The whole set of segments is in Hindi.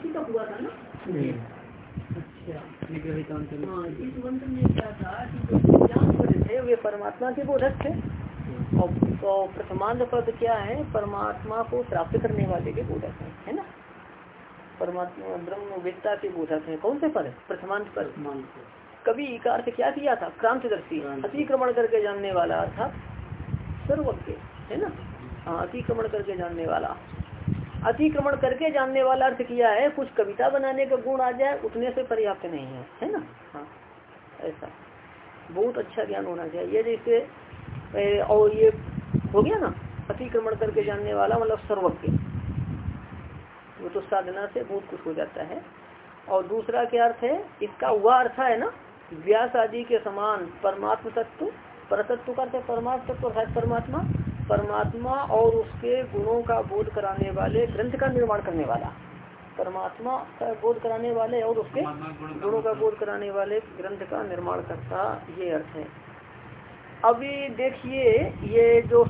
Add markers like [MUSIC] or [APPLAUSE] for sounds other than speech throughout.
इसी का हुआ था ना? अच्छा। हाँ इस मंत्र में क्या था कि वे परमात्मा के बोधक थे। और तो पद क्या है? परमात्मा को प्राप्त करने वाले के बोधक है है ना? परमात्मा ब्रह्म वेदता के बोधक है। कौन से पद प्रथमांत पद। कभी का अर्थ क्या किया था? क्रांतिदर्शी। अतिक्रमण करके जानने वाला अर्थात सर्वज्ञ है ना? हाँ अतिक्रमण करके जानने वाला। अतिक्रमण करके जानने वाला अर्थ किया है, कुछ कविता बनाने का गुण आ जाए, उतने से पर्याप्त नहीं है है ना? हाँ ऐसा। बहुत अच्छा ज्ञान होना चाहिए। जैसे और ये हो गया ना? अतिक्रमण करके जानने वाला मतलब सर्वज्ञ। वो तो साधना से बहुत कुछ हो जाता है। और दूसरा क्या अर्थ है? इसका वह अर्थ है ना? व्यास आदि के समान परमात्म तत्व, परतत्व का परमात्म तत्व परमात्मा। परमात्मा और उसके गुणों का बोध कराने वाले, ग्रंथ का निर्माण करने वाला। परमात्मा का बोध कराने वाले और उसके गुणों का बोध कराने वाले ग्रंथ का निर्माण करता, ये अर्थ है। अभी देखिए, ये जो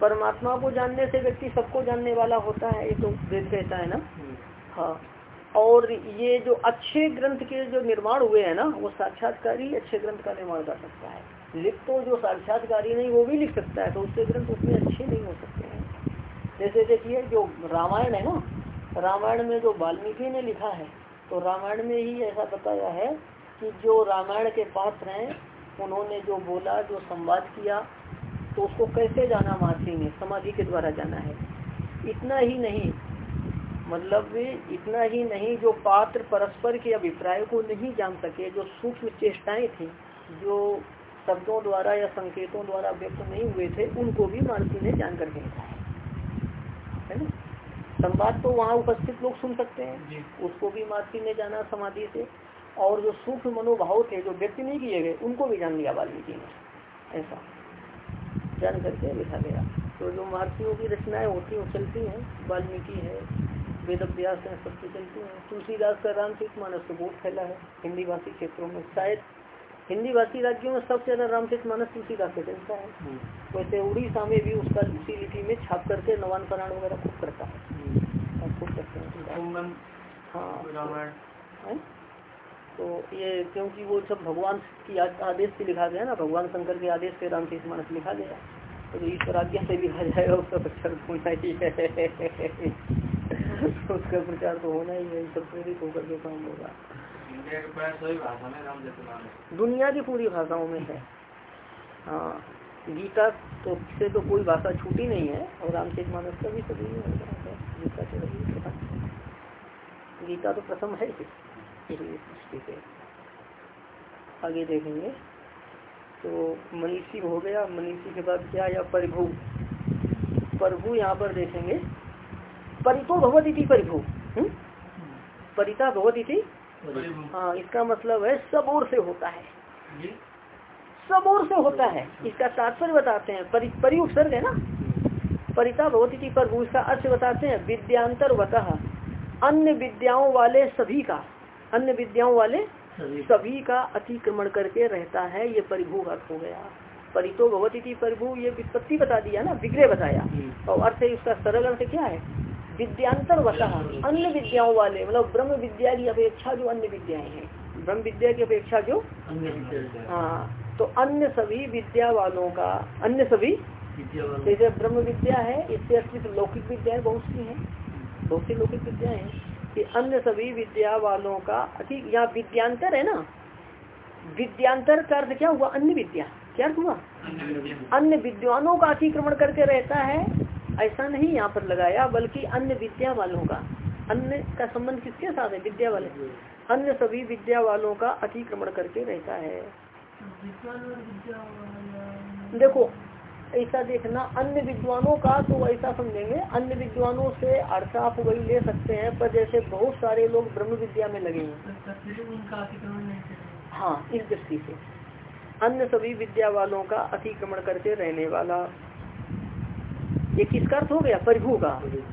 परमात्मा को जानने से व्यक्ति सबको जानने वाला होता है, ये तो वेद कहता है ना? हाँ। और ये जो अच्छे ग्रंथ के जो निर्माण हुए हैं ना, वो साक्षात्कार ही अच्छे ग्रंथ का निर्माण कर सकता है। लिख तो जो साक्षात्कारी नहीं, वो भी लिख सकता है तो उसके ग्रंथ उसमें अच्छे नहीं हो सकते हैं। जैसे देखिए, जो रामायण है ना, रामायण में जो वाल्मीकि ने लिखा है तो रामायण में ही ऐसा बताया है कि जो रामायण के पात्र हैं, उन्होंने जो बोला, जो संवाद किया तो उसको कैसे जाना महर्षि ने? समाधि के द्वारा जाना है। इतना ही नहीं मतलब इतना ही नहीं, जो पात्र परस्पर के अभिप्राय को नहीं जान सके, जो सूक्ष्म चेष्टाएँ थी, जो शब्दों द्वारा या संकेतों द्वारा व्यक्त नहीं हुए थे उनको भी मानसी ने जान करके लिखा है ना? संवाद तो वहाँ उपस्थित लोग सुन सकते हैं। उसको भी महर्षि ने जाना समाधि से। और जो सूक्ष्म मनोभाव थे जो व्यक्त नहीं किए गए उनको भी जान लिया वाल्मीकि ने। ऐसा। जान करके लिखा गया। तो जो महर्षियों की रचनाएँ होती हैं चलती हैं। वाल्मीकि है वेद अभ्यास है सबकी चलती हैं। तुलसीदास का राम रामचरित मानस तो बहुत फैला है। हिंदी भाषी क्षेत्रों में शायद हिंदी भाषी राज्यों में सबसे ज़्यादा रामचरित मानस तुलसीदास का चलता है वैसे उड़ीसा में भी उसका उसी लिपि में छाप करके नवान पराण वगैरह खूब करता है। खूब करते हैं। हाँ। तो ये क्योंकि वो सब भगवान की आदेश से लिखा गया ना भगवान शंकर के आदेश से रामचरित मानस लिखा गया तो ईश्वर आज्ञा से लिखा जाएगा उसका प्रचार होना ही है। उसका प्रचार तो होना ही है [LAUGHS] सब प्रेरित होकर के काम होगा। दुनिया की पूरी भाषाओं में है। हाँ गीता तो से तो कोई भाषा छूटी नहीं है, और रामचरित मानस का भी सभी गीता तो गीता तो प्रथम है आगे देखेंगे। तो मनीषी हो गया, मनीषी के बाद क्या, या परिभू? प्रभु यहाँ पर देखेंगे। परितो भगवती परिभू। परिता भगवती हाँ इसका मतलब है सब ओर से होता है। सब ओर से होता है। इसका तात्पर्य बताते हैं। परि, परि उपसर्ग है ना? परिता भगवती प्रभु इसका अर्थ बताते हैं विद्यांतर वतः अन्य विद्याओं वाले सभी का अन्य विद्याओं वाले सभी का। अतिक्रमण करके रहता है ये परिभू अर्थ हो गया। परितो भगवती परिभू ये विपत्ति बता दिया ना विग्रह बताया। और अर्थ इसका सरल अर्थ क्या है? विद्यांतर वता अन्य विद्याओं वाले मतलब ब्रह्म विद्या की अपेक्षा जो अन्य विद्याएँ हैं। ब्रह्म विद्या की अपेक्षा जो? हाँ तो अन्य सभी विद्या वालों का अन्य सभी जैसे ब्रह्म विद्या है इससे अतिरिक्त लौकिक विद्याएँ बहुत सी हैं बहुत सी लौकिक विद्याएँ हैं कि अन्य सभी विद्या वालों का अधिक यहाँ विद्यांतर है ना? विद्यांतर का अर्थ क्या हुआ? अन्य विद्या। क्या हुआ? अन्य विद्वानों का अतिक्रमण करके रहता है ऐसा नहीं यहाँ पर लगाया, बल्कि अन्य विद्या वालों का। अन्य का संबंध किसके साथ है? विद्या वाले। अन्य सभी विद्या वालों का अतिक्रमण करके रहता है। देखो, ऐसा देखना, अन्य विद्वानों का तो ऐसा समझेंगे, अन्य विद्वानों से अर्थ आप वही ले सकते हैं, पर जैसे बहुत सारे लोग ब्रह्म विद्या में लगे हैं। हाँ इस दृष्टि से। अन्य सभी विद्या वालों का अतिक्रमण करके रहने वाला ये किसका अर्थ हो गया? परिभू का।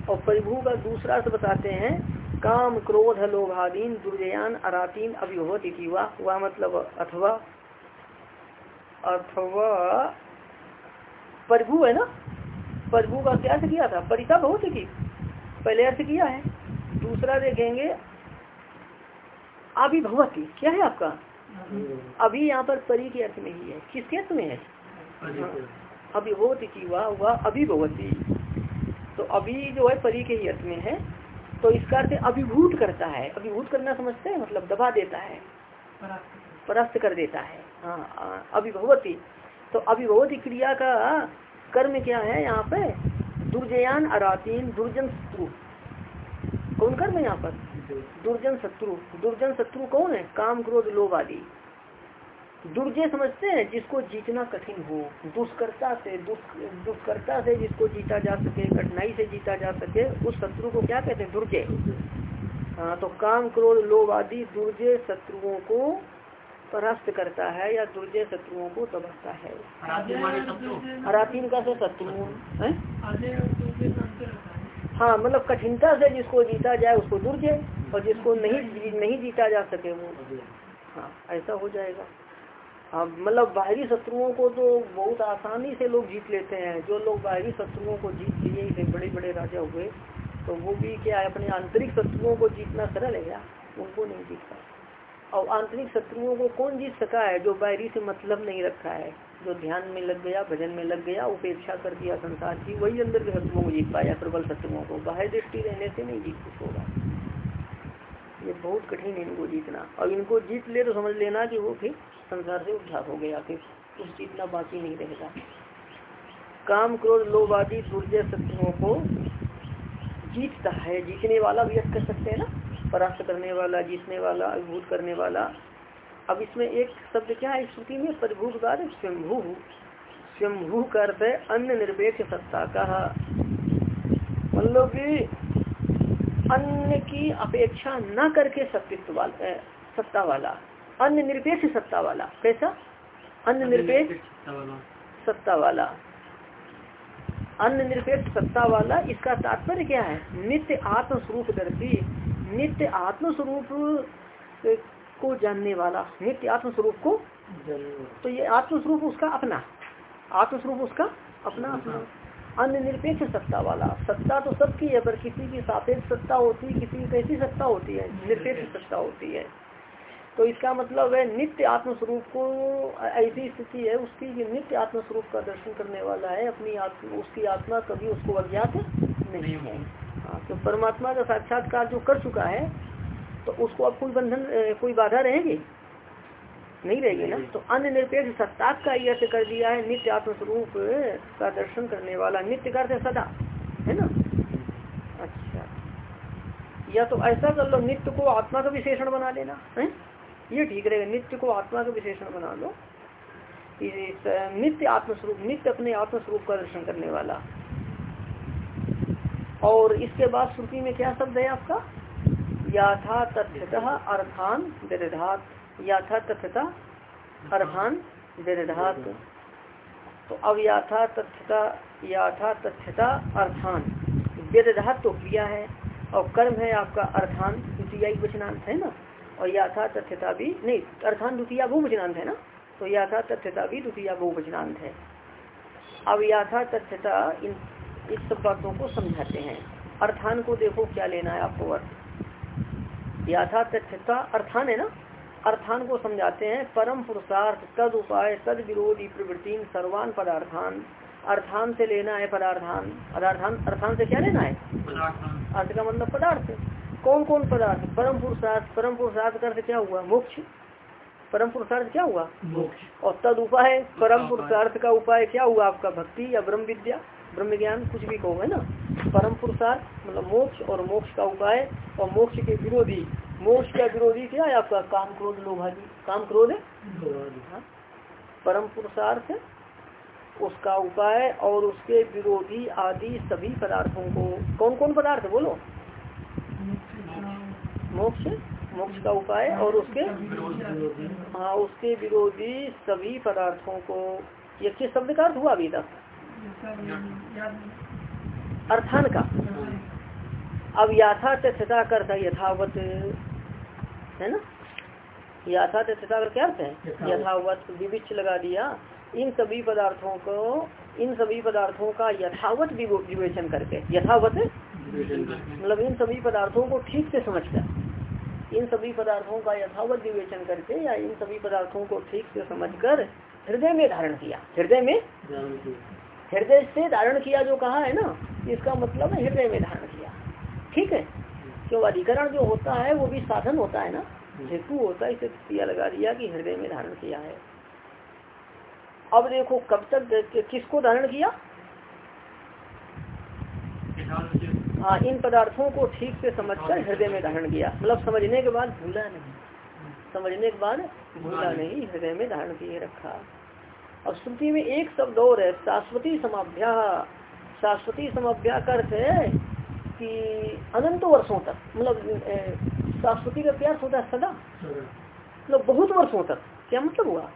और परिभू का दूसरा अर्थ बताते हैं, काम क्रोध लोभादीन दुर्जयान अरातीन अभिभवत हुआ मतलब अथवा अथवा प्रभु है ना? प्रभु का क्या अर्थ किया था? परिता बहुत की। पहले अर्थ किया है, दूसरा देखेंगे, अभिभवती। क्या है आपका? अभी यहाँ पर परी के अर्थ में ही है। किसके अर्थ में है? हाँ। अभिभवती की वाह वह अभिभवती तो अभी जो है परी के ही अर्थ में है तो इसका अर्थ अभिभूत करता है। अभिभूत करना समझते हैं? मतलब दबा देता है। परास्त कर देता है। हाँ। अभिभवती। तो अभिभवती क्रिया का कर्म क्या है यहाँ पे? दुर्जयान अरातीन दुर्जन शत्रु। कौन कर्म है यहाँ पर? दुर्जन शत्रु। दुर्जन शत्रु कौन है? काम क्रोध लोभ आदि। दुर्जय समझते हैं जिसको जीतना कठिन हो दुष्कर्ता से दुष्कर्ता से जिसको जीता जा सके कठिनाई से जीता जा सके उस शत्रु को क्या कहते हैं? दुर्जय। हाँ तो काम क्रोध लोभ आदि दुर्जय शत्रुओं को परास्त करता है या दुर्जय शत्रुओं को दबाता है। हरातीन का से शत्रु। हाँ? मतलब कठिनता से जिसको जीता जाए उसको दुर्जय और जिसको नहीं नहीं जीता जा सके वो। हाँ ऐसा हो जाएगा। हाँ मतलब बाहरी शत्रुओं को तो बहुत आसानी से लोग जीत लेते हैं। जो लोग बाहरी शत्रुओं को जीत लिए थे बड़े बड़े राजा हुए तो वो भी क्या है, अपने आंतरिक शत्रुओं को जीतना सरल है क्या? उनको नहीं जीत पाए और आंतरिक शत्रुओं को कौन जीत सका है, जो बाहरी से मतलब नहीं रखा है? जो ध्यान में लग गया, भजन में लग गया, उपेक्षा कर दिया संसार की, वही अंदर के शत्रुओं को जीत पाया, प्रबल शत्रुओं को। बाहर दृष्टि रहने से नहीं जीत कुछ होगा ये बहुत कठिन है इनको जीतना। और इनको जीत ले तो समझ लेना कि वो फिर संसार से उद्धार हो गया, फिर कुछ जीतना बाकी नहीं रहेगा। काम क्रोध, लोभ आदि, दुर्जय शत्रुओं को जीतता है। जीतने वाला भी कर सकते हैं ना? परास्त करने वाला, जीतने वाला, अभिभूत करने वाला। अब इसमें एक शब्द क्या है? श्रुति में परिभू का स्वयंभू स्वयंभू का अर्थ है अन्य निरपेक्ष सत्ता का। मतलब की अन्य की अपेक्षा न करके सत्तित्व वाला सत्ता वाला अन्य निरपेक्ष सत्ता वाला। कैसा? अन्य निरपेक्ष सत्ता वाला। अन्य निरपेक्ष सत्ता वाला इसका तात्पर्य क्या है? नित्य आत्मस्वरूप दर्शी नित्य आत्मस्वरूप को जानने वाला नित्य आत्मस्वरूप को तो ये आत्मस्वरूप उसका अपना आत्मस्वरूप उसका अपना अपना। अन्य निरपेक्ष सत्ता वाला। सत्ता तो सबकी है पर किसी की सापेक्ष सत्ता होती है किसी की कैसी सत्ता होती है? निरपेक्ष सत्ता होती है। तो इसका मतलब है नित्य आत्म स्वरूप को ऐसी स्थिति है उसकी नित्य आत्म स्वरूप का दर्शन करने वाला है अपनी आत्मा उसकी आत्मा कभी उसको अज्ञात नहीं है हाँ तो परमात्मा का साक्षात्कार जो कर चुका है तो उसको अब कोई बंधन कोई बाधा रहेगी? नहीं रहेगी ना? तो अन्य निरपेक्ष सत्ता का यह कर दिया है नित्य आत्मस्वरूप का दर्शन करने वाला। नित्य करते सदा है ना? अच्छा। या तो ऐसा कर लो नित्य को आत्मा का विशेषण बना लेना है? ये ठीक रहेगा नित्य को आत्मा का विशेषण बना लो। नित्य आत्मस्वरूप नित्य अपने आत्मस्वरूप का दर्शन करने वाला। और इसके बाद श्रुति में क्या शब्द है आपका? याथा तथ्यतः अर्थान विरधात याथा तथ्यता अर्थान विरधात तो अब याथा तथ्यता याथा तथ्यता अर्थान विरधात तो क्रिया है और कर्म है आपका अर्थान द्वितीय वचनांत, है ना? और याथा तथ्यता भी नहीं अर्थान द्वितीय बहुवचनांत है ना? तो याथा तथ्यता भी द्वितीय बहुवचनांत है। अब याथा तथ्यता इन, इस सब बातों को समझाते हैं। अर्थान को देखो क्या लेना है आपको। अर्थ याथा तथ्यता अर्थान है ना? अर्थान को समझाते हैं परम पुरुषार्थ तद उपाय तद विरोधी प्रवृत्ति सर्वान पदार्थान। अर्थान से लेना है पदार्थान। पदार्थान अर्थान से क्या लेना है? अर्थ का मतलब पदार्थ। कौन कौन पदार्थ? परम पुरुषार्थ परम पुरुषार्थ का अर्थ क्या हुआ? मोक्ष। परम पुरुषार्थ क्या हुआ? मोक्ष। और तद उपाय परम पुरुषार्थ का उपाय क्या हुआ आपका? भक्ति या ब्रह्म विद्या? ब्रह्म ज्ञान कुछ भी कहो है ना? परम पुरुषार्थ मतलब मोक्ष और मोक्ष का उपाय और मोक्ष के विरोधी मोक्ष का विरोधी क्या है आपका काम क्रोध लोभाजी काम क्रोध है? हाँ। परम पुरुषार्थ उसका उपाय और उसके विरोधी आदि सभी पदार्थों को कौन कौन पदार्थ बोलो। मोक्ष मोक्ष का उपाय और उसके हाँ उसके विरोधी सभी पदार्थों को ये किस शब्द का अर्थ हुआ अभी तक? अर्थान का अब याथा तथ्यता करता यथावत है ना? याथा तथ्यता का क्या अर्थ है? यथावत। विविच लगा दिया। इन सभी पदार्थों को इन सभी पदार्थों का यथावत विवेचन करके यथावत? मतलब इन सभी पदार्थों को ठीक से समझकर इन सभी पदार्थों का यथावत विवेचन करके या इन सभी पदार्थों को ठीक से समझकर हृदय में धारण किया। हृदय में? हृदय से धारण किया जो कहा है ना इसका मतलब है हृदय में धारण ठीक है। क्यों अधिकरण जो होता है, वो भी साधन होता है ना। हेतु होता है, इसे क्रिया लगा दिया कि हृदय में धारण किया है। अब देखो, कब तक किसको धारण किया? हाँ इन पदार्थों को ठीक से समझकर हृदय में धारण किया। मतलब समझने के बाद भूला नहीं। समझने के बाद भूला नहीं, हृदय में धारण किए रखा। और श्रुति में एक शब्द और है, शाश्वती समाभ्या। शाश्वती समाभ्या का अर्थ है कि अनंत वर्षों तक मतलब शाश्वती का प्यास होता है सदा। मतलब बहुत वर्षों तक। क्या मतलब हुआ?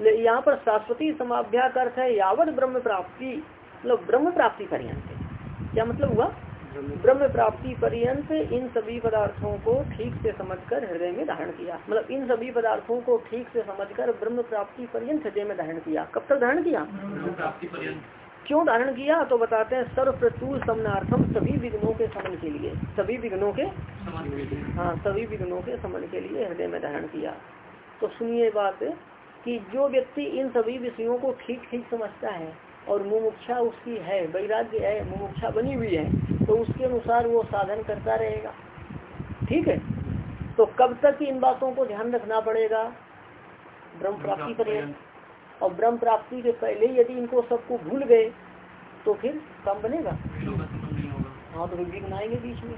यहाँ पर शाश्वती समाभ्या का अर्थ है यावत ब्रह्म प्राप्ति मतलब ब्रह्म प्राप्ति पर्यंत। क्या मतलब हुआ? ब्रह्म प्राप्ति पर्यंत इन सभी पदार्थों को ठीक से समझकर हृदय में धारण किया। मतलब इन सभी पदार्थों को ठीक से समझकर ब्रह्म प्राप्ति पर्यंत हृदय में धारण किया। कब तक धारण किया? क्यों धारण किया? तो बताते हैं सर्व प्रचुर समनार्थम सभी विघ्नों के समन के लिए सभी विघ्नों के हाँ सभी विघ्नों के समन के लिए हृदय में धारण किया। तो सुनिए बात कि जो व्यक्ति इन सभी विषयों को ठीक ठीक समझता है और मुमुक्षा उसकी है वैराग्य है मुमुक्षा बनी हुई है तो उसके अनुसार वो साधन करता रहेगा। ठीक है? तो कब तक इन बातों को ध्यान रखना पड़ेगा? ब्रह्म प्राप्ति पर्यंत। और ब्रह्म प्राप्ति के पहले यदि इनको सबको भूल गए तो फिर कम बनेगा हाँ तो फिर विघ्न आएँगे बीच में।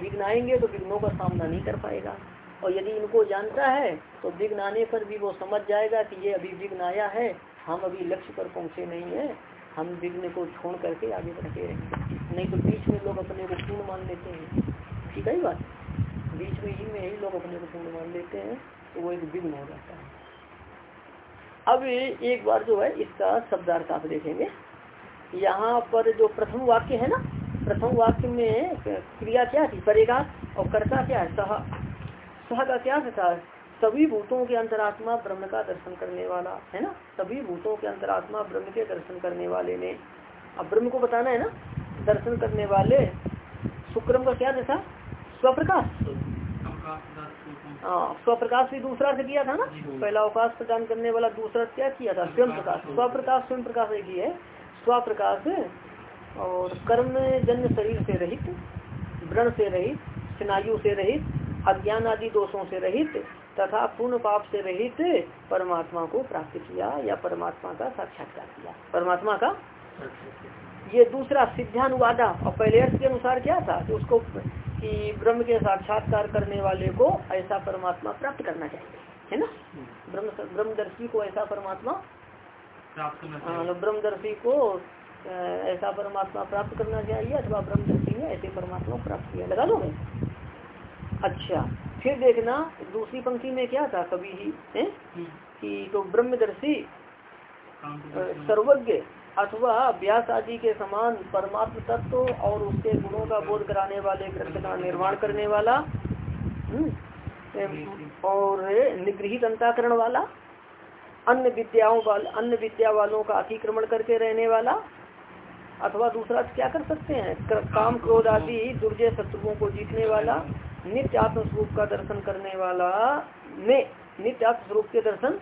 विघ्न आएँगे तो विघ्नों का सामना नहीं कर पाएगा। और यदि इनको जानता है तो विघ्न आने पर भी वो समझ जाएगा कि ये अभी विघ्न आया है, हम अभी लक्ष्य पर पहुँचे नहीं है, हम विघ्न को छोड़ करके आगे बढ़ते रहेंगे। नहीं तो बीच में लोग अपने को पूर्ण मान लेते हैं। ठीक है बात? बीच में ही में ही लोग अपने को पूर्ण मान लेते हैं तो वो एक विघ्न हो जाता है। अब एक बार जो है, इसका शब्दार्थ आप देखेंगे। यहाँ पर जो प्रथम वाक्य है ना, प्रथम वाक्य में क्रिया क्या थी? परेगा और कर्ता क्या है? सह। सह का क्या था? सभी भूतों के अंतरात्मा ब्रह्म का दर्शन करने वाला, है ना? सभी भूतों के अंतरात्मा ब्रह्म के दर्शन करने वाले ने। अब ब्रह्म को बताना है ना, दर्शन करने वाले शुक्रम का क्या था? स्वप्रकाश। हाँ स्वप्रकाश भी दूसरा से किया था ना? पहला अवकाश प्रदान करने वाला दूसरा क्या किया था? स्वयं प्रकाश। स्वप्रकाश स्वयं प्रकाश एक ही है। स्वप्रकाश और कर्म जन्य शरीर से रहित व्रण से रहित स्नायु से रहित अज्ञान आदि दोषों से रहित तथा पूर्ण पाप से रहित परमात्मा को प्राप्त किया या परमात्मा का साक्षात्कार किया। परमात्मा का? ये दूसरा सिद्धानुवादा और पहले अर्थ के अनुसार क्या था? कि उसको कि ब्रह्म के साक्षात्कार करने वाले को ऐसा परमात्मा प्राप्त करना चाहिए है ना? ब्रह्म ब्रह्मदर्शी को ऐसा परमात्मा हाँ तो ब्रह्मदर्शी को ऐसा परमात्मा प्राप्त करना चाहिए अथवा ब्रह्मदर्शी ने ऐसे परमात्मा प्राप्त किया। लगा लोगे अच्छा फिर देखना दूसरी पंक्ति में क्या था कभी ही है? कि तो ब्रह्मदर्शी सर्वज्ञ अथवा अभ्यास आदि के समान परमात्म तत्व और उसके गुणों का बोध कराने वाले ग्रंथ का निर्माण करने वाला हम्म, और निगृहित अंताकरण वाला अन्य विद्याओं वाला अन्य विद्या वालों का अतिक्रमण करके रहने वाला अथवा दूसरा क्या कर सकते हैं? काम क्रोध आदि दुर्जय शत्रुओं को जीतने वाला नित्य आत्मस्वरूप का दर्शन करने वाला ने नित्य आत्मस्वरूप के दर्शन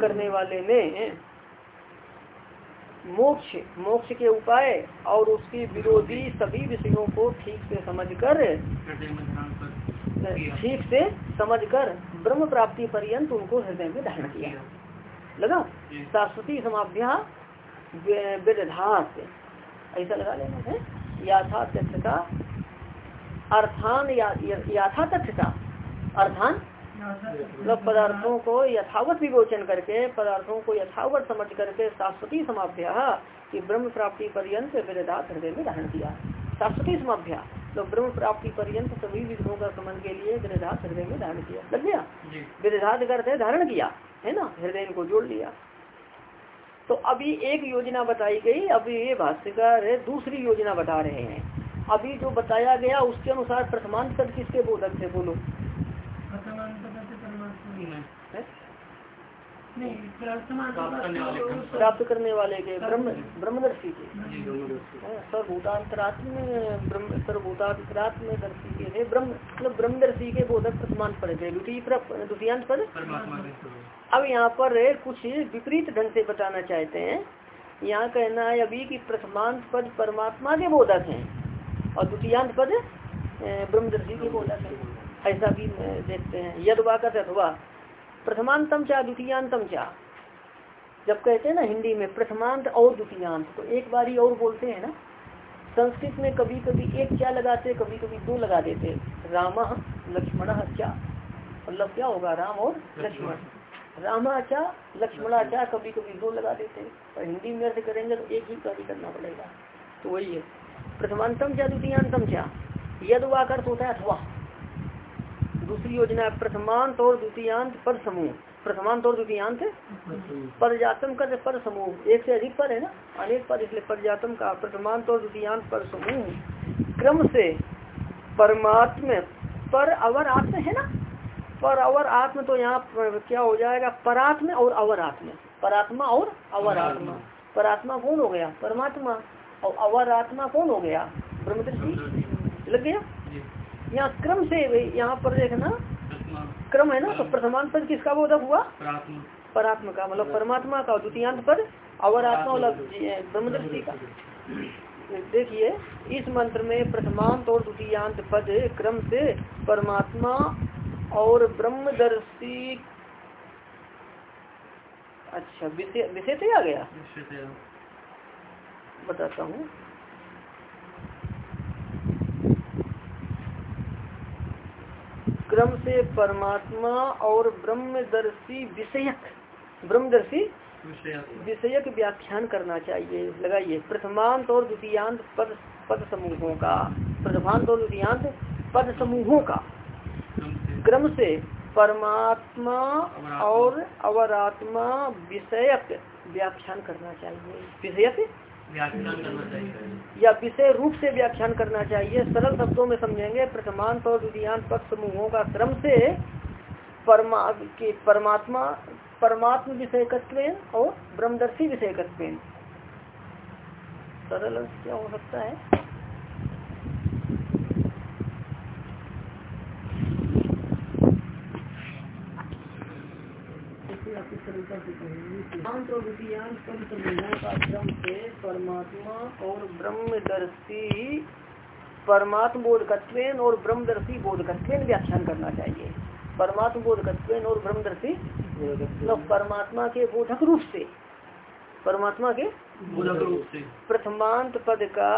करने वाले ने मोक्ष मोक्ष के उपाय और उसकी विरोधी सभी विषयों को ठीक से समझकर ठीक से समझकर ब्रह्म प्राप्ति पर्यंत उनको हृदय में धारण किया। लगा? शाश्वती समाभ्या वेदधात ऐसा लगा लेना है। याथा तथ्यता। अर्थान याथा तथ्यता। अर्थान मतलब पदार्थों को यथावत विवेचन करके पदार्थों को यथावत समझ करके शाश्वती समाभ्या कि ब्रह्म प्राप्ति पर्यंत वेदात हृदय में धारण किया शाश्वती समाभ्या तो ब्रह्म प्राप्ति पर्यंत सभी विघ्नों का समन के लिए वेदात हृदय में धारण किया लग गया? वेदात करते धारण किया है ना? हृदय को जोड़ लिया। तो अभी एक योजना बताई गई अभी ये भाष्यकार दूसरी योजना बता रहे हैं। अभी जो बताया गया उसके अनुसार प्रथमांत किसके बोधक थे बोलो? प्राप्त करने वाले के ब्रह्म ब्रह्मदर्शी के। सर्वभूतांतरात्म ब्रह्म सर्वभूतांतरात्म दर्शी के थे। ब्रह्म मतलब ब्रह्मदर्शी के बोधक प्रथमान पद थे। द्वितीय द्वितीयांत पद। अब यहाँ पर कुछ विपरीत ढंग से बताना चाहते हैं। यहाँ कहना है अभी कि प्रथमांत पद परमात्मा के बोधक हैं और द्वितीयांत पद ब्रह्मदर्शी के बोधक है। ऐसा भी देखते हैं। यद वाकत अथवा प्रथमांतम क्या द्वितीयांतम क्या जब कहते हैं ना हिंदी में प्रथमांत और द्वितीयांत तो एक बारी और बोलते हैं ना। संस्कृत में कभी कभी एक क्या लगाते कभी कभी दो लगा देते। राम लक्ष्मण क्या मतलब क्या होगा? राम और लक्ष्मण। रामाचा लक्ष्मणाचा कभी कभी दो लगा देते। और हिंदी में अर्थ करेंगे तो एक ही कार्य करना पड़ेगा। तो वही है। प्रथमांतम क्या द्वितीयांतम क्या यद वाकर होता है अथवा। दूसरी योजना है प्रथमांत और द्वितीयांत पर समूह प्रथमांत और द्वितीयांत परजातम कर पर समूह एक से अधिक पर है ना? अनेक पर इसलिए परजातम का प्रथमांत और द्वितीयांत पर समूह क्रम से परमात्म पर अवर आत्म है ना? पर अवर आत्म तो यहाँ क्या हो जाएगा? परात्म और अवर आत्म। परात्मा और अवर आत्मा। परात्मा कौन हो गया? परमात्मा। और अवर आत्मा कौन हो गया? ब्रह्मदृष्टि। लग गया? यहाँ क्रम से यहाँ पर देखना क्रम है ना तो प्रथमांत पद किसका बोधक हुआ? परात्मा का मतलब परमात्मा का द्वितीयांत पद अवर आत्मा ब्रह्मदर्शी का। देखिए इस मंत्र में प्रथमांत और द्वितीयांत पद क्रम से परमात्मा और ब्रह्मदर्शी अच्छा विषय विषय से आ गया। बताता हूँ। क्रम से परमात्मा और ब्रह्मदर्शी विषयक ब्रह्मदर्शी विषयक। व्याख्यान करना चाहिए। लगाइए। प्रथमांत और द्वितीयांत पद पद समूहों का। प्रथमांत और द्वितीयांत पद समूहों का। क्रम से परमात्मा और अवरात्मा विषयक व्याख्यान करना चाहिए। विषयक या विषय रूप से व्याख्यान करना चाहिए। सरल शब्दों में समझेंगे, प्रथमांत और द्वितीयांत पद समूहों का क्रम से परमा, की परमात्मा, परमात्म विषय और ब्रह्मदर्शी विषय सरल क्या हो सकता है? परमात्मा और ब्रह्मदर्शी परमात्म बोधकत्वेन और ब्रह्मदर्शी बोधकत्वेन व्याख्यान करना चाहिए। परमात्म बोधकत्वेन और ब्रह्मदर्शी तो परमात्मा के बोधक रूप से। परमात्मा के बोधक रूप से। प्रथमांत पद का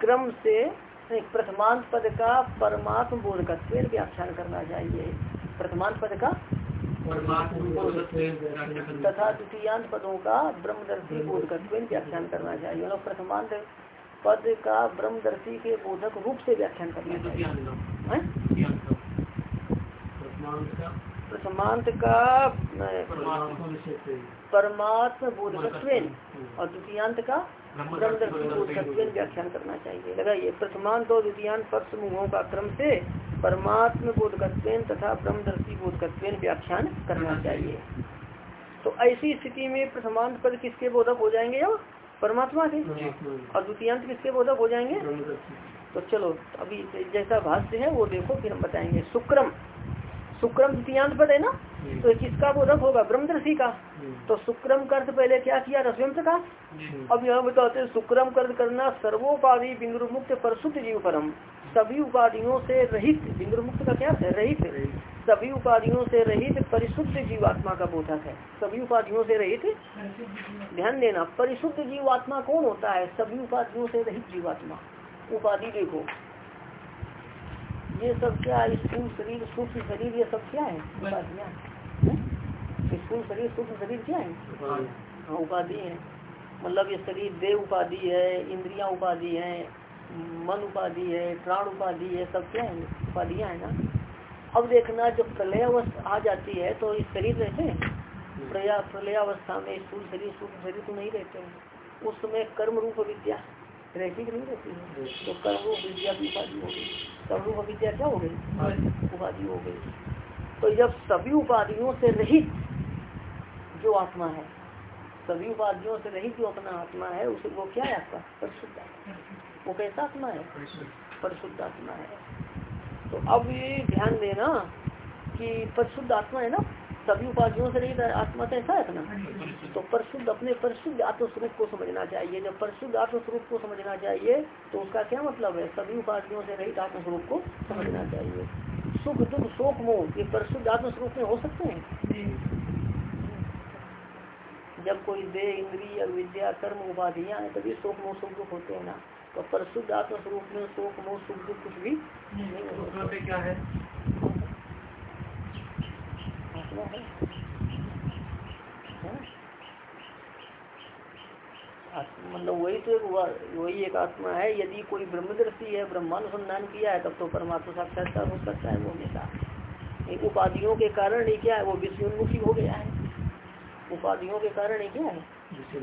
क्रम से प्रथमांत पद का परमात्म बोधकत्व व्याख्यान करना चाहिए। प्रथमांत पद का तथा द्वितीयांत पदों का ब्रह्मदर्शी बोधकत्व व्याख्यान करना चाहिए। मतलब प्रथमांत पद का ब्रह्मदर्शी के बोधक रूप से व्याख्यान करना चाहिए। प्रथमांत का परमात्म बोधकत्व और द्वितीयांत का व्याख्यान करना चाहिए। लगाइए प्रथमांत और द्वितीयांत पद समूहों का क्रम से परमात्म बोधकत्व तथा ब्रह्मदर्शी बोधकत्व व्याख्यान करना चाहिए। तो ऐसी स्थिति में प्रथमांत पद किसके बोधक हो जाएँगे अब? परमात्मा के? और द्वितीयांत किसके बोधक हो जाएँगे? तो चलो अभी जैसा भाष्य है वो देखो फिर हम बताएँगे। शुक्रम शुक्रम द्वितीयांत पद है ना? तो किसका बोधक होगा ब्रह्मदर्शी का। तो शुक्रम कर्त पहले क्या किया? रसवंत का? अब यहाँ बताते हैं शुक्रम कर्त करना सर्वोपाधि बिंदु मुक्त पर शुद्ध जीव परम सभी उपाधियों से रहित बिंदु मुक्त का क्या? है रहित। सभी उपाधियों से रहित परिशुद्ध जीवात्मा का बोधक है। सभी उपाधियों से रहित? ध्यान देना परिशुद्ध जीवात्मा कौन होता है? सभी उपाधियों से रहित जीवात्मा। उपाधि देखो। ये सब क्या स्थूल शरीर सूक्ष्म शरीर ये सब क्या है? उपाधियाँ। स्थूल शरीर सूक्ष्म शरीर क्या है? हाँ उपाधि है। मतलब ये शरीर देव उपाधि है इंद्रिया उपाधि है मन उपाधि है प्राण उपाधि है सब क्या है? उपाधियाँ है ना? अब देखना जब प्रलयावस्था आ जाती है तो इस शरीर रहते हैं? प्रया प्रलय अवस्था में स्थूल शरीर सूक्ष्म शरीर तो नहीं रहते हैं। उस समय कर्म रूप विद्या। रहती कि नहीं रहती है। तो कर्म रूप विद्या की उपाधि हो गई। कर्म रूप विद्या क्या हो गई? उपाधि हो गई। तो जब सभी उपाधियों से रहित जो आत्मा है सभी उपाधियों से रहित जो अपना आत्मा है उसे वो क्या है आपका? परिशुद्ध वो कैसा आत्मा है? परिशुद्ध आत्मा है। तो अब ये ध्यान देना कि परिशुद्ध आत्मा है ना? सभी उपाधियों से रहित आत्मा कैसा है अपना तो परिशुद्ध अपने परिशुद्ध आत्मस्वरूप को समझना चाहिए। जब परिशुद्ध आत्मस्वरूप को समझना चाहिए तो उसका क्या मतलब है? सभी उपाधियों से रहित आत्मस्वरूप को समझना चाहिए। सुख दुख शोक मोह ये परिशुद्ध आत्मस्वरूप में हो सकते हैं? जब कोई दे इंद्रिय विद्या कर्म उपाधियाँ है तभी शोक मोह सुख दुख होते हैं ना। तो परशुद्ध आत्मस्वरूप में शोक मोह सुख दुख कुछ भी नहीं क्या है? मतलब वही तो एक वही एक आत्मा है यदि कोई ब्रह्मदर्शी है ब्रह्मानुसंधान किया है तब तो परमात्मा साक्षात्कार हो सकता है वो हमेशा। उपाधियों के कारण ही क्या है वो विश्वन्मुखी हो गया है। उपाधियों के कारण ही क्या है?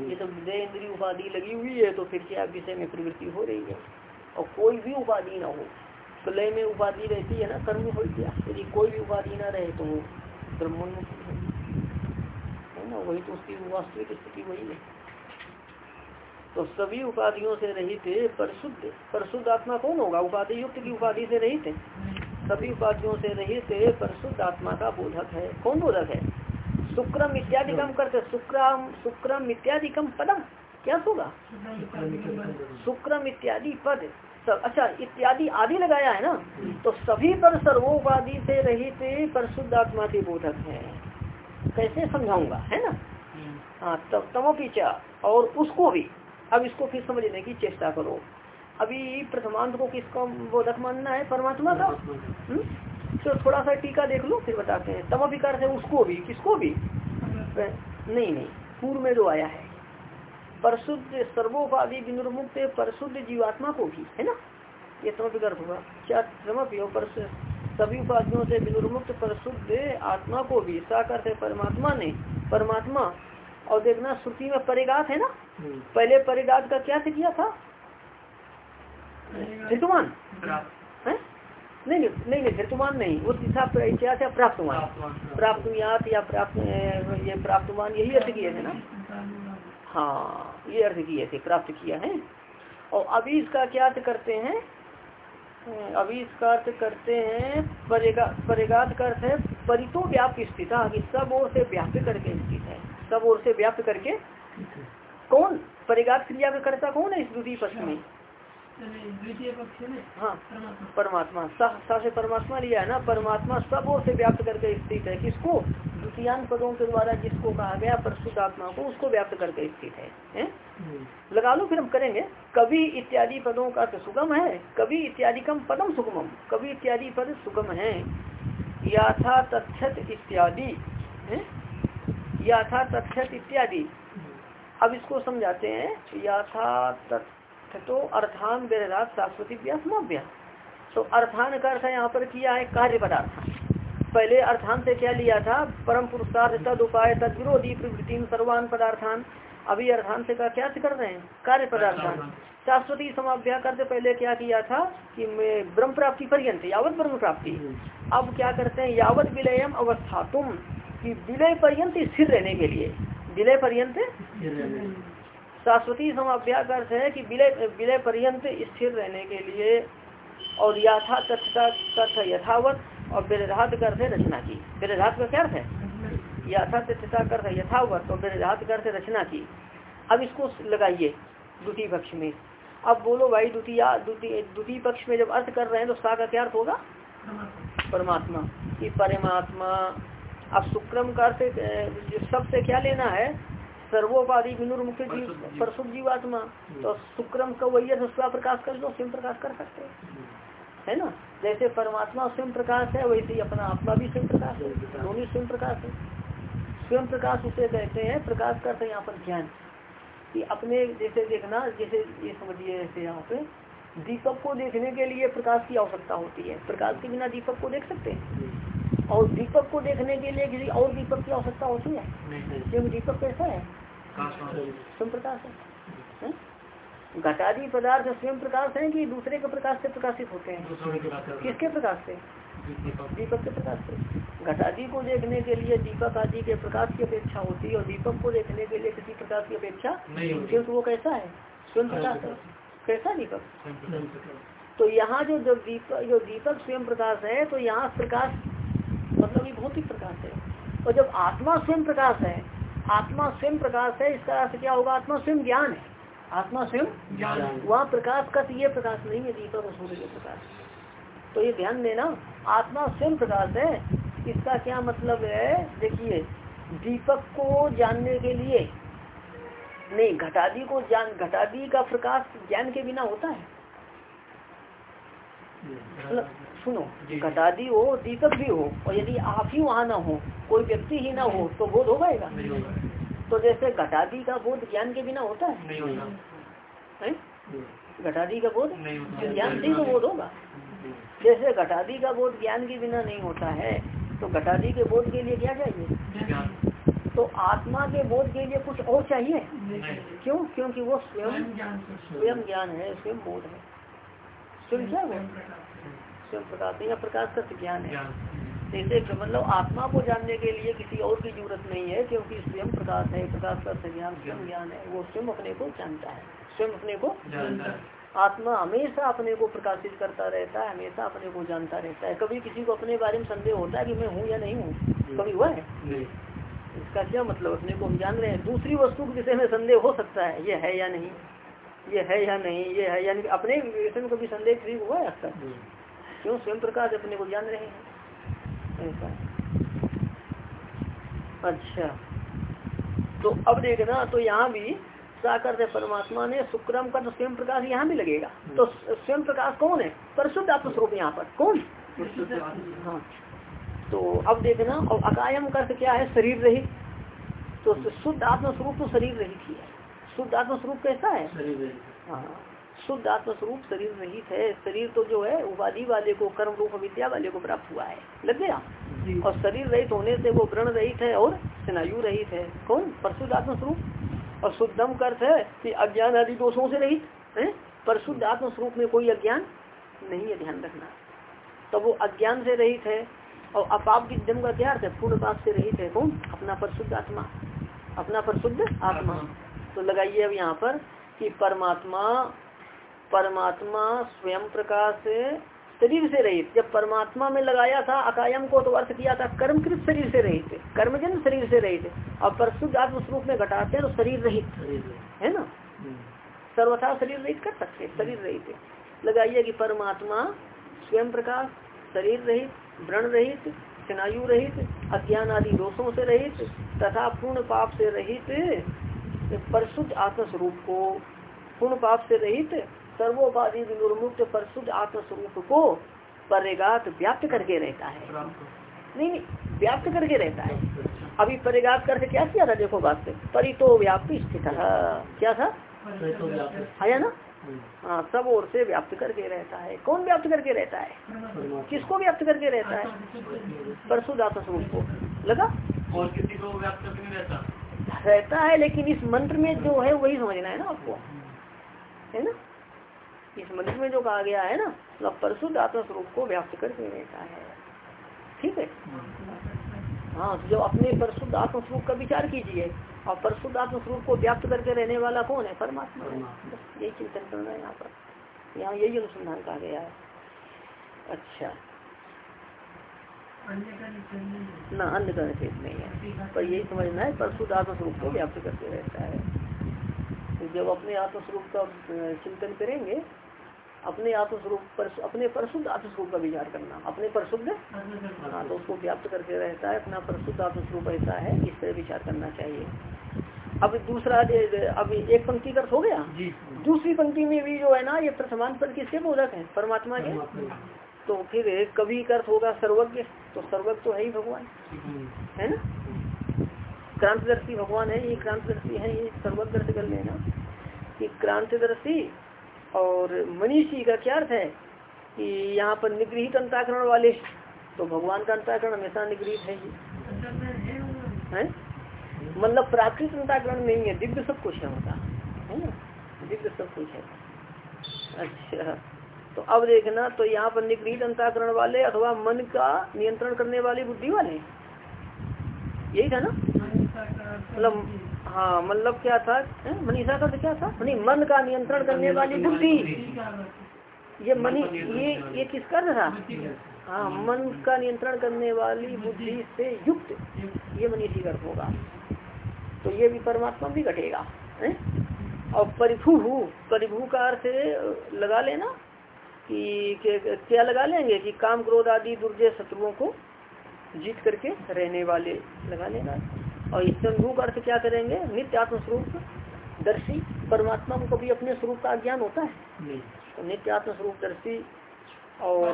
ये तो विजय इंद्री उपाधि लगी हुई है तो फिर क्या विषय में प्रवृत्ति हो रही है? और कोई भी उपाधि ना हो। प्रलय में उपाधि रहती है ना कर्म हो गया। यदि कोई भी उपाधि ना रहे तो वो है। ना वही तो उसकी वास्तविक स्थिति वही है। तो सभी उपाधियों से रहित परिशुद्ध परिशुद्ध आत्मा कौन होगा? उपाधि युक्त की उपाधि से रहित सभी उपाधियों से रहित परिशुद्ध आत्मा का बोधक है। कौन बोधक है? शुक्रम इत्यादि कम करते शुक्रम शुक्रम इत्यादि कम पदम। क्या होगा? शुक्रम इत्यादि पद। अच्छा इत्यादि आदि लगाया है ना? तो सभी पर सर्वोपाधि से रहित पर शुद्ध आत्मा के बोधक है। कैसे समझाऊँगा? है ना? हाँ तब तमोपीचा और उसको भी। अब इसको फिर समझने की चेष्टा करो। अभी प्रथमांत को किसका बोधक मानना है? परमात्मा का? हम्म? तो थोड़ा सा टीका देख लो फिर बताते हैं। तम विकार से उसको भी किसको भी? नहीं नहीं। पूर्व में जो आया है। परशुद्ध सर्वोपाधि विनुर्मुक्त परशुद्ध जीवात्मा को भी है ना? ये तम विकार होगा क्या समझ पर सभी उपाधियों से विनुर्मुक्त परशुद्ध आत्मा को भी? साकर से परमात्मा ने परमात्मा और देखना श्रुति में परिगात है ना? हम्म। पहले परिगात का क्या किया था? ऋतुमान। नहीं नहीं नहीं नहीं धृतुमान नहीं वो तीसरा क्या था प्राप्तमान प्राप्त। या प्राप्त ये प्राप्तमान यही अर्थ किए थे ना? हाँ ये अर्थ किए थे प्राप्त किया है। और अभी इसका क्या अर्थ करते हैं? अभी इसका अर्थ करते हैं परेगा, का अर्थ है परितो व्याप्त स्थित सब ओर से व्याप्त करके स्थित है। सब ओर से व्याप्त करके कौन? परिगात क्रिया का कर्ता कौन है इस द्वितीय पक्ष में? हाँ परमात्मा सा से परमात्मा लिया है ना परमात्मा सब ओर से व्याप्त करके स्थित है किसको द्वितीयांत पदों के द्वारा जिसको कहा गया परशुद्ध आत्मा को उसको व्याप्त करके स्थित है, है? लगा लो फिर हम करेंगे कभी इत्यादि पदों का सुगम है कभी इत्यादि कम पदम सुगमम कभी इत्यादि पद सुगम है याथा तथ्यत इत्यादि याथा तथ्यत इत्यादि अब इसको समझाते हैं याथा तथ्य तो अर्थान वेदात शाश्वती व्यासमाभ्या तो अर्थान का अर्थ यहाँ पर किया है कार्य पदार्थ। पहले अर्थान से क्या लिया था? परम पुरुषार्थ तद उपाय तद विरोधी प्रवृत्ति सर्वान पदार्थान। अभी अर्थान से का क्या कर रहे हैं? कार्य पदार्थान शाश्वती समाभ्या करते पहले क्या किया था? कि ब्रह्म प्राप्ति पर्यंत यावत ब्रह्म प्राप्ति। अब क्या करते हैं? यावत विलयम अवस्था तुम कि विलय पर्यंत स्थिर रहने के लिए। विलय पर्यंत शाश्वती समाभ्यास अर्थ है कि विलय विलय पर्यंत स्थिर रहने के लिए और याथा तथ्यता तथ्य यथावत और बेरधात कर से रचना की। बेरधात का क्या अर्थ है? याथा तथ्यता कर यथावत और बेरधात कर रचना की। अब इसको लगाइए द्वितीय पक्ष में। अब बोलो भाई, द्वितीय द्वितीय पक्ष में जब अर्थ कर रहे हैं तो सा का क्या अर्थ होगा? परमात्मा। की परमात्मा, अब शुक्रम का अर्थ सबसे क्या लेना है? सर्वोपाधि विनुर्मुक्त जीव परशुभ जीवात्मा। तो शुक्रम का वही प्रकाश कर लो स्वयं प्रकाश कर सकते है। ना? जैसे परमात्मा स्वयं प्रकाश है वैसे ही अपना आत्मा भी स्वयं प्रकाश है दोनों स्वयं प्रकाश है। स्वयं प्रकाश उसे कहते हैं प्रकाश करते यहाँ पर ज्ञान। कि अपने जैसे देखना जैसे ये समझिए जैसे यहाँ पे दीपक को देखने के लिए प्रकाश की आवश्यकता होती है। प्रकाश के बिना दीपक को देख सकते हैं। और दीपक को देखने के लिए किसी और दीपक की आवश्यकता होती है। क्योंकि दीपक कैसा है? स्वयं प्रकाश है? घटादी पदार्थ स्वयं प्रकाश है कि दूसरे के प्रकाश से प्रकाशित होते हैं? किसके प्रकाश से? दीपक। के प्रकाश से। घटादी को देखने के लिए दीपक आदि के प्रकाश की अपेक्षा होती है और दीपक को देखने के लिए किसी प्रकाश की अपेक्षा क्योंकि वो कैसा है? स्वयं प्रकाश है। कैसा दीपक? तो यहाँ जो जब दीपक जो दीपक स्वयं प्रकाश है तो यहाँ प्रकाश मतलब ये भौतिक प्रकाश है। और जब आत्मा स्वयं प्रकाश है आत्मा स्वयं प्रकाश है इसका अर्थ क्या होगा? आत्मा स्वयं ज्ञान है। आत्मा स्वयं वहाँ प्रकाश का तो ये प्रकाश नहीं है दीपक और सूर्य के प्रकाश। तो ये ध्यान देना आत्मा स्वयं प्रकाश है इसका क्या मतलब है? देखिए दीपक को जानने के लिए नहीं घटादी को जान घटादी का प्रकाश ज्ञान के बिना होता है। मतलब सुनो घटादी हो दीपक भी हो और यदि आप ही वहाँ ना हो कोई व्यक्ति ही ना हो तो बोध हो पाएगा तो जैसे घटादी का बोध ज्ञान के बिना होता है? घटादी का बोध? ज्ञान से तो बोध होगा। जैसे घटादी का बोध ज्ञान के बिना नहीं होता है तो घटादी के बोध के लिए क्या चाहिए? तो आत्मा के बोध के लिए कुछ और चाहिए? क्यों? क्योंकि वो स्वयं स्वयं ज्ञान है स्वयं बोध है। स्वयं क्या वो स्वयं प्रकाश या प्रकाश का ज्ञान है। जैसे मतलब आत्मा को जानने के लिए किसी और की ज़रूरत नहीं है क्योंकि स्वयं प्रकाश है प्रकाश का ज्ञान स्वयं ज्ञान। है वो स्वयं अपने को जानता है। स्वयं अपने को आत्मा हमेशा अपने को प्रकाशित करता रहता है हमेशा अपने को जानता रहता है। कभी किसी को अपने बारे में संदेह होता है कि मैं हूँ या नहीं हूँ? कभी हुआ है? इसका क्या मतलब? अपने को हम जान रहे हैं। दूसरी वस्तु के विषय में संदेह हो सकता है ये है या नहीं? ये है या नहीं ये है यानी अपने विषय में कभी संदेह ठीक हुआ है अक्सर? क्यों स्वयं प्रकाश अपने को जान रहे हैं? ऐसा अच्छा। तो अब देखना तो यहाँ भी साकर से परमात्मा ने शुक्रम का तो स्वयं प्रकाश यहाँ भी लगेगा। तो स्वयं प्रकाश कौन है? परशुद्ध आत्मस्वरूप यहाँ पर। कौन? हाँ। तो अब देखना और अकायम का क्या है? शरीर रहित। तो शुद्ध आत्मस्वरूप तो शरीर रहित ही है। शुद्ध आत्मस्वरूप कैसा है? हाँ। शुद्ध आत्मस्वरूप शरीर रहित है शरीर तो जो है उपाधि वाले को कर्म रूप विद्या वाले को प्राप्त हुआ है। लग गया? और शरीर रहित होने से वो व्रण रहित है और स्नायु रहित है। कौन? परशुद्ध आत्मस्वरूप। और शुद्धम का अर्थ है कि अज्ञान आदि दोषों से रहित है? पर शुद्ध आत्मस्वरूप में कोई अज्ञान नहीं है ध्यान रखना। तो वो अज्ञान से रहित है और अपाप की जन्म का क्या अर्थ है? पूर्ण पाप से रहित है। कौन? अपना परिशुद्ध आत्मा। अपना परिशुद्ध आत्मा। तो लगाइए अब यहाँ पर कि परमात्मा परमात्मा स्वयं प्रकाश शरीर से रहित। जब परमात्मा में लगाया था अकायम को तो अर्थ किया था कर्मकृत शरीर से रहित। कर्मजन शरीर से रहित। और परशुद्ध आत्म स्वरूप में घटाते हैं तो शरीर रहित। है ना? सर्वथा शरीर रहित कर सकते शरीर रहित। लगाइए कि परमात्मा स्वयं प्रकाश शरीर रहित व्रण रहित स्नायु रहित अज्ञान आदि दोषों से रहित तथा पूर्ण पाप से रहित परशुद्ध आत्मस्वरूप को पूर्ण पाप से रहित सर्वोपाधि विनुर्मुक्त परशुद्ध आत्मस्वरूप को परेगात व्याप्त करके रहता है। नहीं नहीं व्याप्त करके रहता है। अभी परिगात करके क्या किया था? देखो बात से परितो व्याप्ति स्थित क्या था? आया ना? हाँ। सब ओर से व्याप्त करके रहता है। कौन व्याप्त करके रहता है? किसको व्याप्त करके रहता है? परशुद्ध आत्मस्वरूप को। लगा? और किसी को व्याप्त करके रहता। रहता है, लेकिन इस मंत्र में जो है, वही समझना है ना आपको। है ना? इस मंत्र में जो कहा गया है ना मतलब परशुद्ध आत्मा स्वरूप को व्याप्त करके रहता है। ठीक है? हाँ तो जो अपने परशुद्ध आत्म स्वरूप का विचार कीजिए। और परशुद्ध आत्म स्वरूप को व्याप्त करके रहने वाला कौन है? परमात्मा। यही चिंतन करना है यहाँ पर। यहाँ यही अनुसंधान कहा गया है। अच्छा। ना का निषेध नहीं है। पर यही समझना है परशुद्ध आत्म स्वरूप को व्याप्त करके रहता है। तो जब अपने आत्मस्वरूप का चिंतन करेंगे अपने आत्मस्वरूप पर अपने परशुद्ध आत्मस्वरूप का विचार करना अपने परशुद्ध हाँ तो उसको व्याप्त करके रहता है अपना परशुद्ध आत्मस्वरूप ऐसा है इस पर विचार करना चाहिए। अब दूसरा अब एक पंक्ति का हो गया? दूसरी पंक्ति में भी जो है ना ये प्रथमान पर किसके बोधक है परमात्मा के। तो फिर कभी अर्थ होगा सर्वज्ञ। तो सर्वज्ञ तो है ही भगवान। है ना? क्रांतिदर्शी भगवान है, ये क्रांतिदर्शी है, ये सर्वज्ञ अर्थ कर लेना। कि क्रांतिदर्शी और मनीषी का क्या अर्थ है? कि यहाँ पर निगृहित अंताकरण वाले तो भगवान का अंताकरण हमेशा निगृहित है ही। है? मतलब प्राकृतिक अंताकरण नहीं है दिव्य सब कुछ है होता है ना? दिव्य सब कुछ है। अच्छा। तो अब देखना तो यहाँ पर निगृहित अंताकरण वाले अथवा मन का नियंत्रण करने वाली बुद्धि वाले। यही था ना? मतलब हाँ मतलब क्या था? मनीषा का तो क्या था? नहीं मन का नियंत्रण करने वाली बुद्धि। ये मनी, ये ये किसका था हाँ मन का नियंत्रण करने वाली बुद्धि से युक्त। ये मनीषी गर्भ होगा। तो ये भी परमात्मा भी घटेगा। और परिभू परिभू का अर्थ लगा लेना। कि क्या लगा लेंगे कि काम क्रोध आदि दुर्जय शत्रुओं को जीत करके रहने वाले लगा लेना। और इस स्वरूप अर्थ क्या करेंगे? नित्य आत्म स्वरूप दर्शी परमात्मा को कभी अपने स्वरूप का ज्ञान होता है। तो नित्य आत्म स्वरूप दर्शी और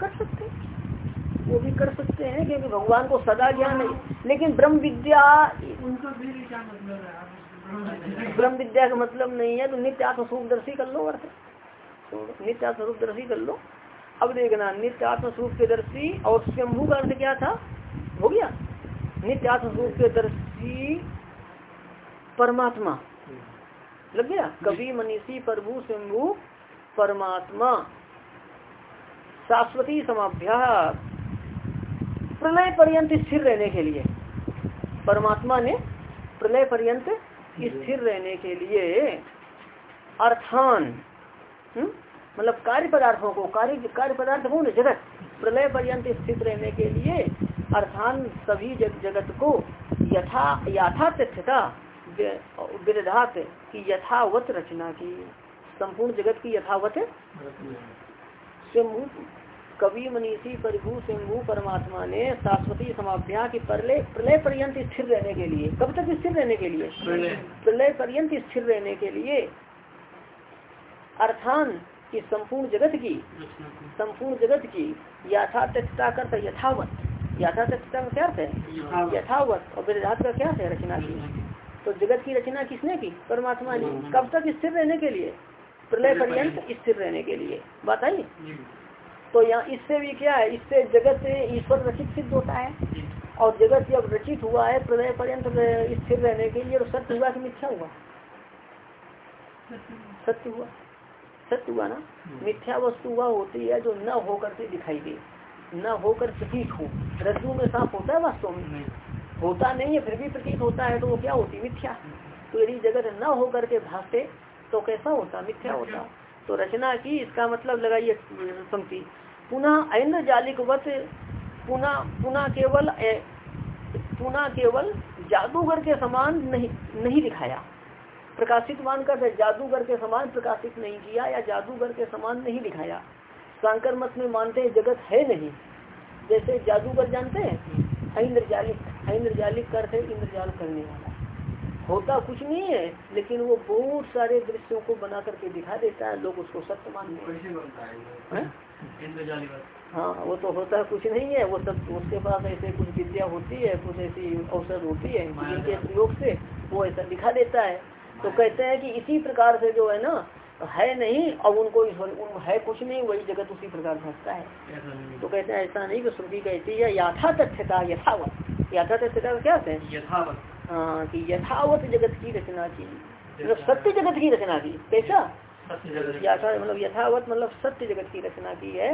कर सकते वो भी कर सकते हैं क्योंकि भगवान को सदा ज्ञान है। लेकिन ब्रह्म विद्या उनका क्या मतलब है? ब्रह्म विद्या का मतलब नहीं है तो नित्य आत्म स्वरूप दर्शी कर लो अर्थ नित्य आत्म स्वरूप दर्शी कर लो। अब देखना, नित्य आत्म स्वरूप के दर्शी और स्वयंभू का अर्थ क्या था? हो गया। नित्य आत्म स्वरूप के दर्शी परमात्मा। लग गया? कवि मनीषी, प्रभु स्वयंभू परमात्मा। शाश्वती समाभ्यास। प्रलय पर्यंत स्थिर रहने के लिए। परमात्मा ने प्रलय पर्यंत स्थिर रहने के लिए अर्थान हम्म? मतलब कार्य पदार्थों को कार्य कार्य पदार्थ कौन जगत प्रलय पर्यंत स्थित रहने के लिए अर्थान सभी जग, जगत को यथा यथातथ्यता विरधात की यथावत रचना की संपूर्ण जगत की यथावत कवि मनीषी प्रभु सिंभु परमात्मा ने शाश्वती समाभ्या की प्रलय प्रलय पर्यंत स्थिर रहने के लिए कब तक स्थिर रहने के लिए? प्रलय। पर्यंत स्थिर रहने के लिए अर्थान कि संपूर्ण जगत की संपूर्ण जगत की यथातथता करता यथावत। यथातथता का क्या अर्थ है? यथावत। और विराट का क्या है रचना की? तो जगत की रचना किसने की? परमात्मा ने। कब तक स्थिर रहने के लिए? प्रलय पर्यंत स्थिर रहने के लिए। बात आई तो यहाँ इससे भी क्या है इससे जगत ईश्वर रचित सिद्ध होता है। और जगत जब रचित हुआ है प्रलय पर्यंत स्थिर रहने के लिए तो सत्य हुआ कि मिथ्या हुआ? सत्य हुआ। सत्य हुआ ना। मिथ्या वस्तु वह होती है जो न होकर के दिखाई दे न होकर प्रतीत हो। रज्जु में सांप होता है वास्तव में? होता नहीं है फिर भी प्रतीत होता है तो वो क्या होती? मिथ्या। तो यदि जगत न होकर के भागते तो कैसा होता? मिथ्या होता। तो रचना की, इसका मतलब लगाइए पंक्ति। पुनः ऐन्द्र जालिकवत पुनः पुनः केवल पुनः केवल जादूगर के समान नहीं नहीं दिखाया। प्रकाशित मान कर जादूगर के समान प्रकाशित नहीं किया या जादूगर के समान नहीं दिखाया। शंकर मत में मानते हैं, जगत है नहीं। जैसे जादूगर जानते हैं इंद्रजालिक इंद्रजालिक करते इंद्रजाल करने वाला। होता कुछ नहीं है लेकिन वो बहुत सारे दृश्यों को बना करके दिखा देता है लोग उसको सत्य मानते हैं। हाँ वो तो होता कुछ नहीं है वो सब उसके पास ऐसे कुछ विद्या होती है कुछ ऐसी अवसर होती है जिनके प्रयोग से वो ऐसा दिखा देता है। तो कहते हैं कि इसी प्रकार से जो है ना है नहीं अब उनको उन है कुछ नहीं वही जगत उसी प्रकार भागता है। तो कहते हैं ऐसा नहीं कि श्रुति कहती है याथा तथ्यता यथावत। याथा तथ्यता क्या है? यथावत। हाँ कि यथावत जगत की रचना की। मतलब सत्य जगत की रचना की। कैसा? याथा मतलब यथावत मतलब सत्य जगत की रचना की है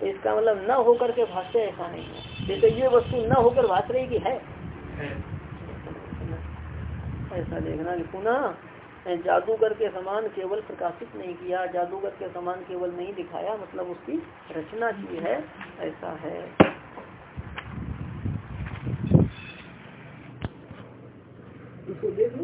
तो इसका मतलब न होकर के भाष्य ऐसा नहीं है। जैसे ये वस्तु न होकर भाष रही की है? ऐसा देखना कि पुनः जादूगर के समान केवल प्रकाशित नहीं किया जादूगर के समान केवल नहीं दिखाया मतलब उसकी रचना की है ऐसा है। do poder do